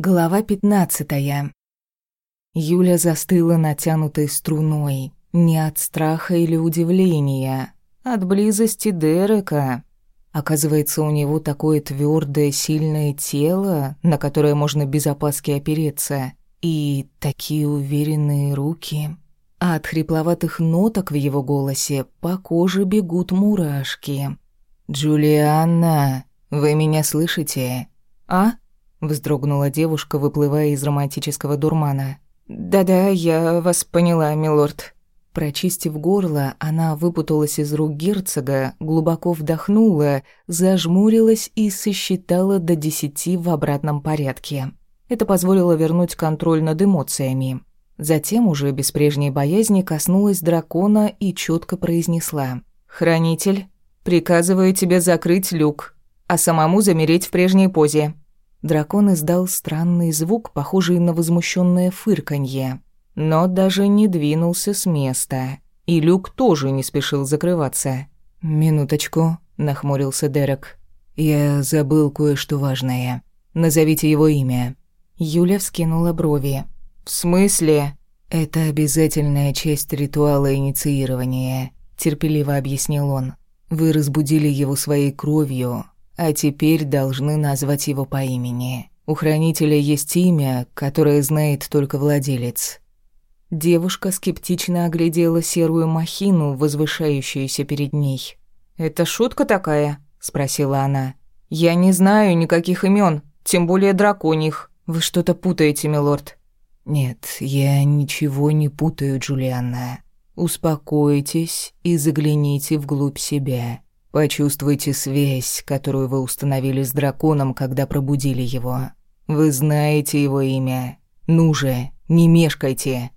Глава пятнадцатая. Юля застыла натянутой струной. Не от страха или удивления, от близости Дерека. Оказывается, у него такое твердое, сильное тело, на которое можно без опаски опереться, и такие уверенные руки. А от хрипловатых ноток в его голосе по коже бегут мурашки. «Джулианна, вы меня слышите?» «А?» Вздрогнула девушка, выплывая из романтического дурмана. «Да-да, я вас поняла, милорд». Прочистив горло, она выпуталась из рук герцога, глубоко вдохнула, зажмурилась и сосчитала до десяти в обратном порядке. Это позволило вернуть контроль над эмоциями. Затем, уже без прежней боязни, коснулась дракона и четко произнесла. «Хранитель, приказываю тебе закрыть люк, а самому замереть в прежней позе». Дракон издал странный звук, похожий на возмущенное фырканье, но даже не двинулся с места. И люк тоже не спешил закрываться. «Минуточку», — нахмурился Дерек. «Я забыл кое-что важное. Назовите его имя». Юля вскинула брови. «В смысле?» «Это обязательная часть ритуала инициирования», — терпеливо объяснил он. «Вы разбудили его своей кровью, а теперь должны назвать его по имени. У хранителя есть имя, которое знает только владелец. Девушка скептично оглядела серую махину, возвышающуюся перед ней. «Это шутка такая?» – спросила она. «Я не знаю никаких имен, тем более драконьих. Вы что-то путаете, милорд». «Нет, я ничего не путаю, Джулианна. Успокойтесь и загляните вглубь себя. Почувствуйте связь, которую вы установили с драконом, когда пробудили его. Вы знаете его имя. Ну же, не мешкайте.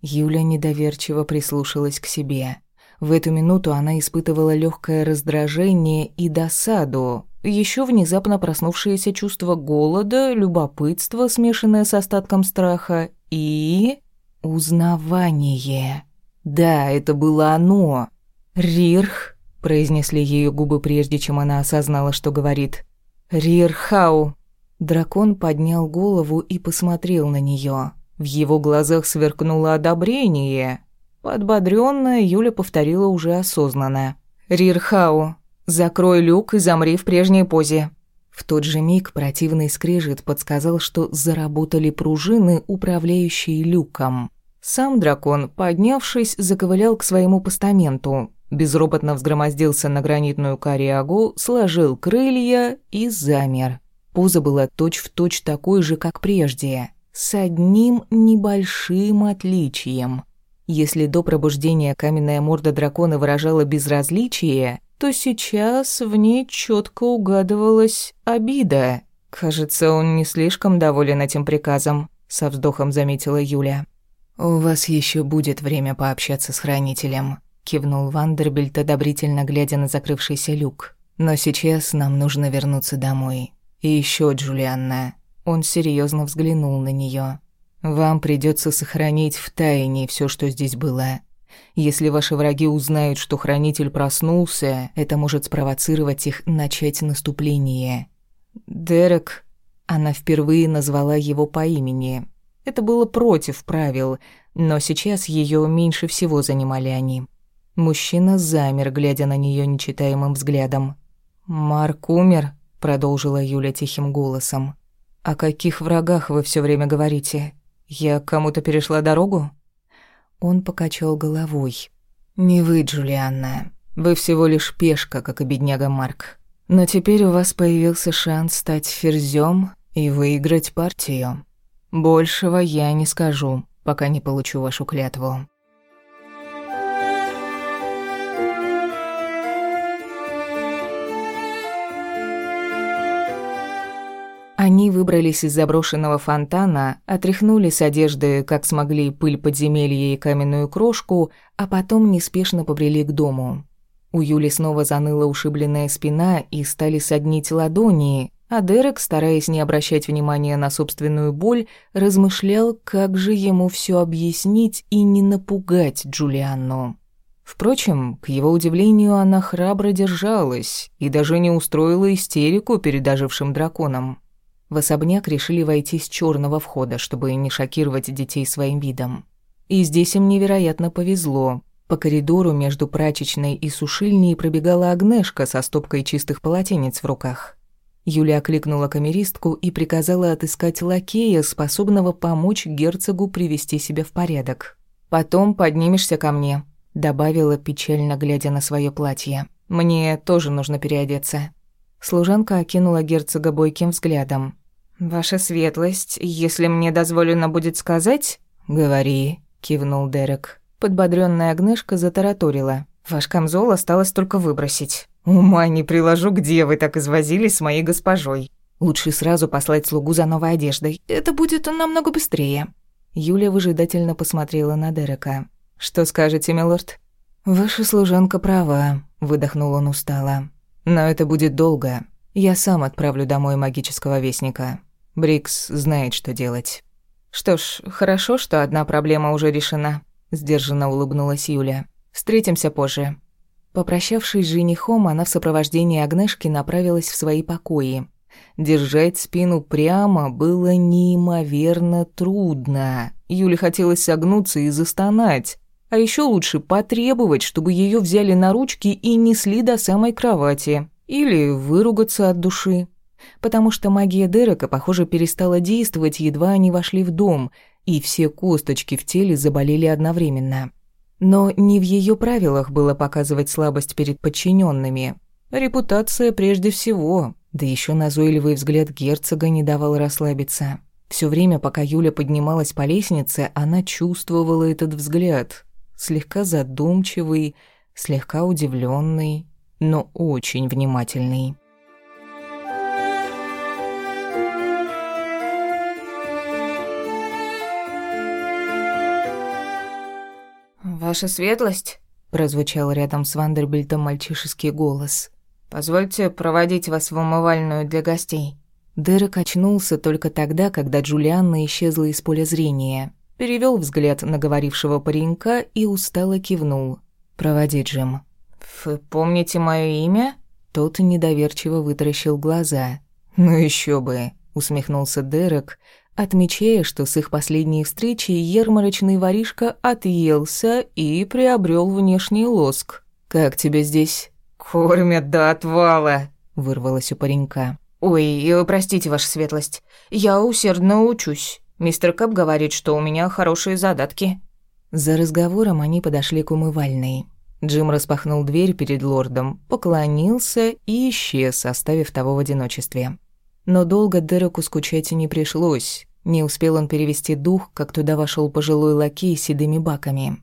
Юля недоверчиво прислушалась к себе. В эту минуту она испытывала легкое раздражение и досаду, еще внезапно проснувшееся чувство голода, любопытства, смешанное с остатком страха, и... узнавание. Да, это было оно. Рирх произнесли ее губы прежде, чем она осознала, что говорит. Рирхау. Дракон поднял голову и посмотрел на нее. В его глазах сверкнуло одобрение. Подбодрённая Юля повторила уже осознанно. «Рирхау, закрой люк и замри в прежней позе». В тот же миг противный скрежет подсказал, что заработали пружины, управляющие люком. Сам дракон, поднявшись, заковылял к своему постаменту, безропотно взгромоздился на гранитную кориагу, сложил крылья и замер. Поза была точь-в-точь точь такой же, как прежде, с одним небольшим отличием. Если до пробуждения каменная морда дракона выражала безразличие, то сейчас в ней четко угадывалась обида. «Кажется, он не слишком доволен этим приказом», — со вздохом заметила Юля. «У вас еще будет время пообщаться с хранителем», кивнул Вандербильт, одобрительно глядя на закрывшийся люк. Но сейчас нам нужно вернуться домой. И еще, Джулианна. Он серьезно взглянул на нее. Вам придется сохранить в тайне все, что здесь было. Если ваши враги узнают, что хранитель проснулся, это может спровоцировать их начать наступление. Дерек, она впервые назвала его по имени. Это было против правил, но сейчас ее меньше всего занимали они. Мужчина замер, глядя на нее нечитаемым взглядом. «Марк умер», — продолжила Юля тихим голосом. «О каких врагах вы все время говорите? Я кому-то перешла дорогу?» Он покачал головой. «Не вы, Джулианна. Вы всего лишь пешка, как и бедняга Марк. Но теперь у вас появился шанс стать ферзем и выиграть партию. Большего я не скажу, пока не получу вашу клятву». Они выбрались из заброшенного фонтана, отряхнули с одежды, как смогли, пыль подземелья и каменную крошку, а потом неспешно побрели к дому. У Юли снова заныла ушибленная спина и стали соднить ладони, а Дерек, стараясь не обращать внимания на собственную боль, размышлял, как же ему все объяснить и не напугать Джулианну. Впрочем, к его удивлению, она храбро держалась и даже не устроила истерику перед ожившим драконом. В особняк решили войти с черного входа, чтобы не шокировать детей своим видом. И здесь им невероятно повезло. По коридору между прачечной и сушильней пробегала Агнешка со стопкой чистых полотенец в руках. Юля окликнула камеристку и приказала отыскать лакея, способного помочь герцогу привести себя в порядок. «Потом поднимешься ко мне», — добавила, печально глядя на свое платье. «Мне тоже нужно переодеться». Служанка окинула герцога бойким взглядом. «Ваша светлость, если мне дозволено будет сказать...» «Говори», — кивнул Дерек. Подбодрённая Агнешка затараторила. «Ваш камзол осталось только выбросить. Ума не приложу, где вы так извозились с моей госпожой. Лучше сразу послать слугу за новой одеждой. Это будет намного быстрее». Юля выжидательно посмотрела на Дерека. «Что скажете, милорд?» «Ваша служанка права», — выдохнул он устало. «Но это будет долго. Я сам отправлю домой магического вестника. Брикс знает, что делать. Что ж, хорошо, что одна проблема уже решена, сдержанно улыбнулась Юля. Встретимся позже. Попрощавшись с женихом, она в сопровождении Агнешки направилась в свои покои. Держать спину прямо было неимоверно трудно. Юле хотелось согнуться и застонать. А еще лучше потребовать, чтобы ее взяли на ручки и несли до самой кровати. Или выругаться от души потому что магия Дерека, похоже, перестала действовать, едва они вошли в дом, и все косточки в теле заболели одновременно. Но не в ее правилах было показывать слабость перед подчиненными. Репутация прежде всего, да еще назойливый взгляд герцога не давал расслабиться. Все время, пока Юля поднималась по лестнице, она чувствовала этот взгляд. Слегка задумчивый, слегка удивленный, но очень внимательный. «Ваша светлость?» – прозвучал рядом с Вандербильтом мальчишеский голос. «Позвольте проводить вас в умывальную для гостей». Дерек очнулся только тогда, когда Джулианна исчезла из поля зрения. Перевел взгляд на говорившего паренька и устало кивнул. «Проводи, Джим». «Вы помните мое имя?» Тот недоверчиво вытаращил глаза. «Ну еще бы», — усмехнулся Дерек, отмечая, что с их последней встречи ярмарочный воришка отъелся и приобрел внешний лоск. «Как тебе здесь?» «Кормят до отвала», — вырвалось у паренька. «Ой, э, простите, ваша светлость, я усердно учусь. Мистер Кэп говорит, что у меня хорошие задатки». За разговором они подошли к умывальной. Джим распахнул дверь перед лордом, поклонился и исчез, оставив того в одиночестве. Но долго Дереку скучать не пришлось. Не успел он перевести дух, как туда вошел пожилой лакей с седыми баками.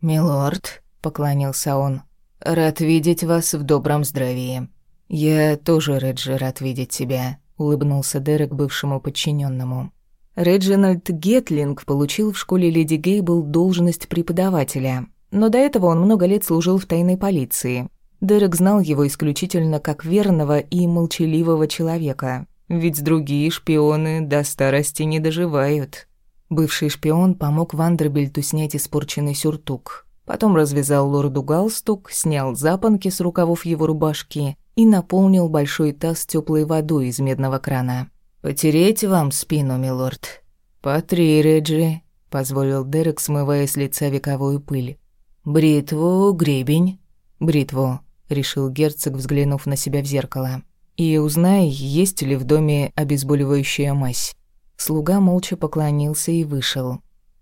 «Милорд», — поклонился он, — «рад видеть вас в добром здравии». «Я тоже, Реджи, рад видеть тебя», — улыбнулся Дерек бывшему подчиненному. Реджинальд Гетлинг получил в школе Леди Гейбл должность преподавателя, но до этого он много лет служил в тайной полиции. Дерек знал его исключительно как верного и молчаливого человека, ведь другие шпионы до старости не доживают. Бывший шпион помог Вандербильту снять испорченный сюртук. Потом развязал лорду галстук, снял запонки с рукавов его рубашки и наполнил большой таз теплой водой из медного крана. «Потереть вам спину, милорд?» «По три, Реджи», — позволил Дерек, смывая с лица вековую пыль. «Бритву, гребень?» «Бритву», — решил герцог, взглянув на себя в зеркало и узнай, есть ли в доме обезболивающая мазь». Слуга молча поклонился и вышел.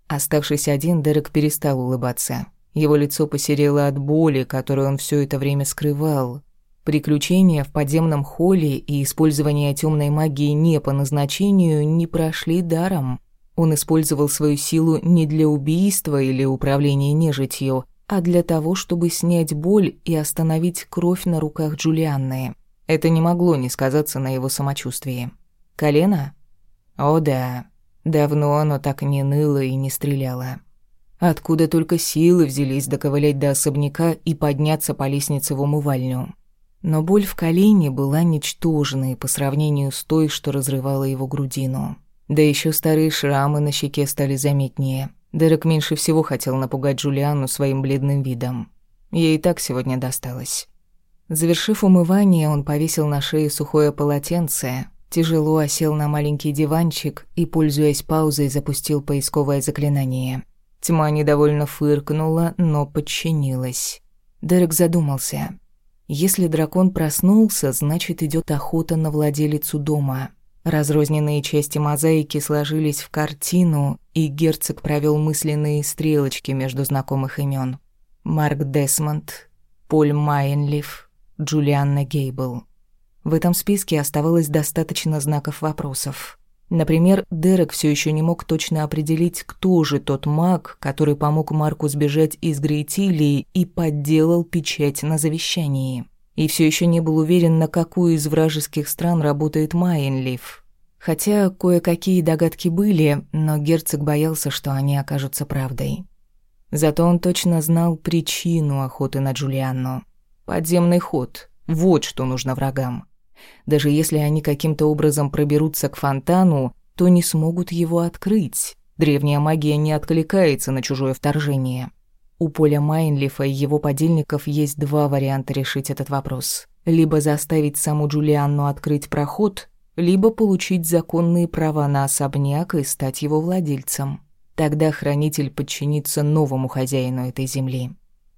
Оставшись один, Дерек перестал улыбаться. Его лицо посерело от боли, которую он все это время скрывал. Приключения в подземном холле и использование темной магии не по назначению не прошли даром. Он использовал свою силу не для убийства или управления нежитью, а для того, чтобы снять боль и остановить кровь на руках Джулианны. Это не могло не сказаться на его самочувствии. Колено? О да, давно оно так не ныло и не стреляло. Откуда только силы взялись доковылять до особняка и подняться по лестнице в умывальню. Но боль в колене была ничтожной по сравнению с той, что разрывала его грудину. Да еще старые шрамы на щеке стали заметнее. Дерек меньше всего хотел напугать Джулиану своим бледным видом. Ей и так сегодня досталось. Завершив умывание, он повесил на шею сухое полотенце, тяжело осел на маленький диванчик и, пользуясь паузой, запустил поисковое заклинание. Тьма недовольно фыркнула, но подчинилась. Дерек задумался. Если дракон проснулся, значит, идет охота на владелицу дома. Разрозненные части мозаики сложились в картину, и герцог провел мысленные стрелочки между знакомых имен. Марк Десмонд, Поль Майнлиф, Джулианна Гейбл. В этом списке оставалось достаточно знаков вопросов. Например, Дерек все еще не мог точно определить, кто же тот маг, который помог Марку сбежать из Грейтилии и подделал печать на завещании. И все еще не был уверен, на какую из вражеских стран работает Майенлиф. Хотя кое-какие догадки были, но герцог боялся, что они окажутся правдой. Зато он точно знал причину охоты на Джулианну. Подземный ход. Вот что нужно врагам. Даже если они каким-то образом проберутся к фонтану, то не смогут его открыть. Древняя магия не откликается на чужое вторжение. У Поля Майнлифа и его подельников есть два варианта решить этот вопрос. Либо заставить саму Джулианну открыть проход, либо получить законные права на особняк и стать его владельцем. Тогда хранитель подчинится новому хозяину этой земли.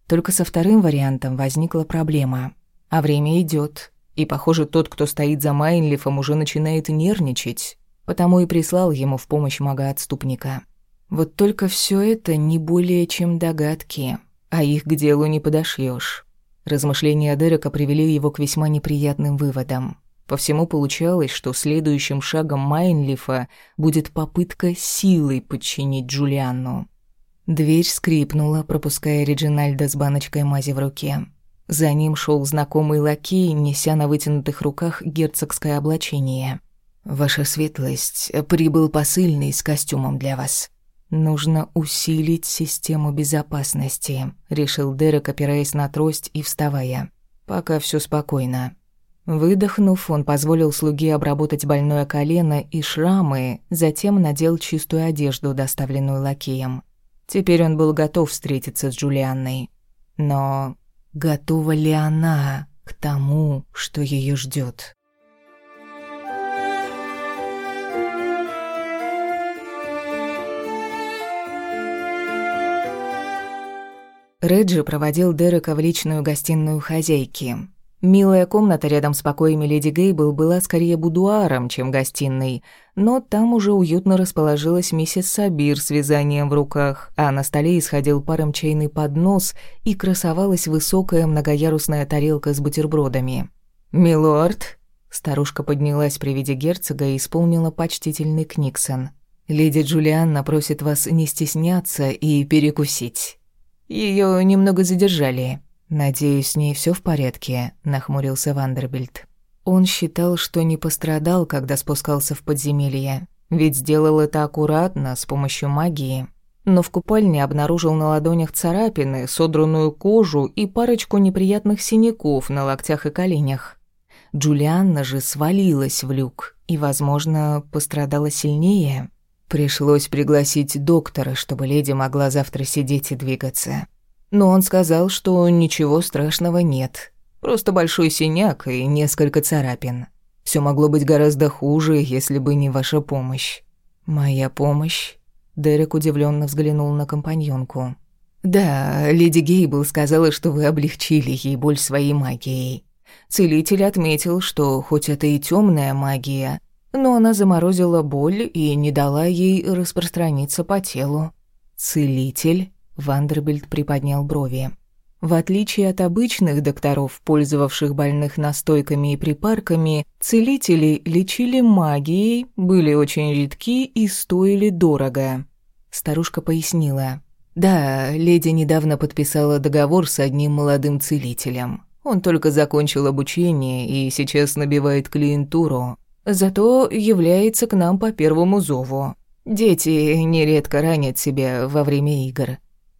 Только со вторым вариантом возникла проблема. А время идет, и, похоже, тот, кто стоит за Майнлифом, уже начинает нервничать, потому и прислал ему в помощь мага-отступника. Вот только все это не более чем догадки, а их к делу не подошьешь. Размышления Дерека привели его к весьма неприятным выводам. По всему получалось, что следующим шагом Майнлифа будет попытка силой подчинить Джулианну. Дверь скрипнула, пропуская Реджинальда с баночкой мази в руке. За ним шел знакомый лакей, неся на вытянутых руках герцогское облачение. «Ваша светлость, прибыл посыльный с костюмом для вас». «Нужно усилить систему безопасности», — решил Дерек, опираясь на трость и вставая. «Пока все спокойно». Выдохнув, он позволил слуге обработать больное колено и шрамы, затем надел чистую одежду, доставленную лакеем. Теперь он был готов встретиться с Джулианной. Но Готова ли она к тому, что ее ждет? Реджи проводил Дерека в личную гостиную хозяйки. Милая комната рядом с покоями леди Гейбл была скорее будуаром, чем гостиной, но там уже уютно расположилась миссис Сабир с вязанием в руках, а на столе исходил паром чайный поднос и красовалась высокая многоярусная тарелка с бутербродами. «Милорд!» Старушка поднялась при виде герцога и исполнила почтительный книксон. «Леди Джулианна просит вас не стесняться и перекусить. Ее немного задержали». «Надеюсь, с ней все в порядке», — нахмурился Вандербильд. Он считал, что не пострадал, когда спускался в подземелье, ведь сделал это аккуратно, с помощью магии. Но в купальне обнаружил на ладонях царапины, содранную кожу и парочку неприятных синяков на локтях и коленях. Джулианна же свалилась в люк и, возможно, пострадала сильнее. Пришлось пригласить доктора, чтобы леди могла завтра сидеть и двигаться. Но он сказал, что ничего страшного нет. Просто большой синяк и несколько царапин. Все могло быть гораздо хуже, если бы не ваша помощь. Моя помощь? Дерек удивленно взглянул на компаньонку. Да, леди Гейбл сказала, что вы облегчили ей боль своей магией. Целитель отметил, что хоть это и темная магия, но она заморозила боль и не дала ей распространиться по телу. Целитель? Вандербильд приподнял брови. В отличие от обычных докторов, пользовавших больных настойками и припарками, целители лечили магией, были очень редки и стоили дорого. Старушка пояснила. «Да, леди недавно подписала договор с одним молодым целителем. Он только закончил обучение и сейчас набивает клиентуру. Зато является к нам по первому зову. Дети нередко ранят себя во время игр.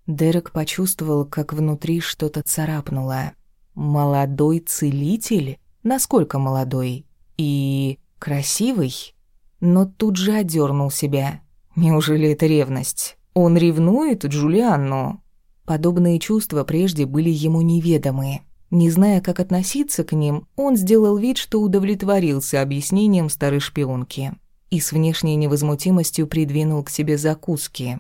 Дерек почувствовал, как внутри что-то царапнуло. Молодой целитель? Насколько молодой? И красивый? Но тут же одернул себя. Неужели это ревность? Он ревнует Джулианну? Подобные чувства прежде были ему неведомы. Не зная, как относиться к ним, он сделал вид, что удовлетворился объяснением старой шпионки и с внешней невозмутимостью придвинул к себе закуски.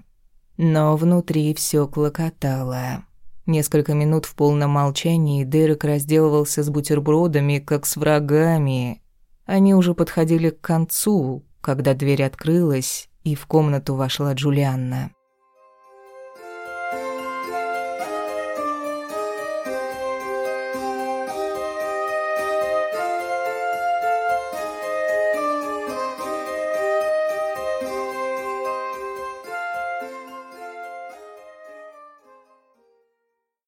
Но внутри все клокотало. Несколько минут в полном молчании Дерек разделывался с бутербродами, как с врагами. Они уже подходили к концу, когда дверь открылась, и в комнату вошла Джулианна.